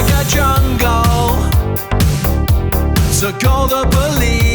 like a jungle. So call the police.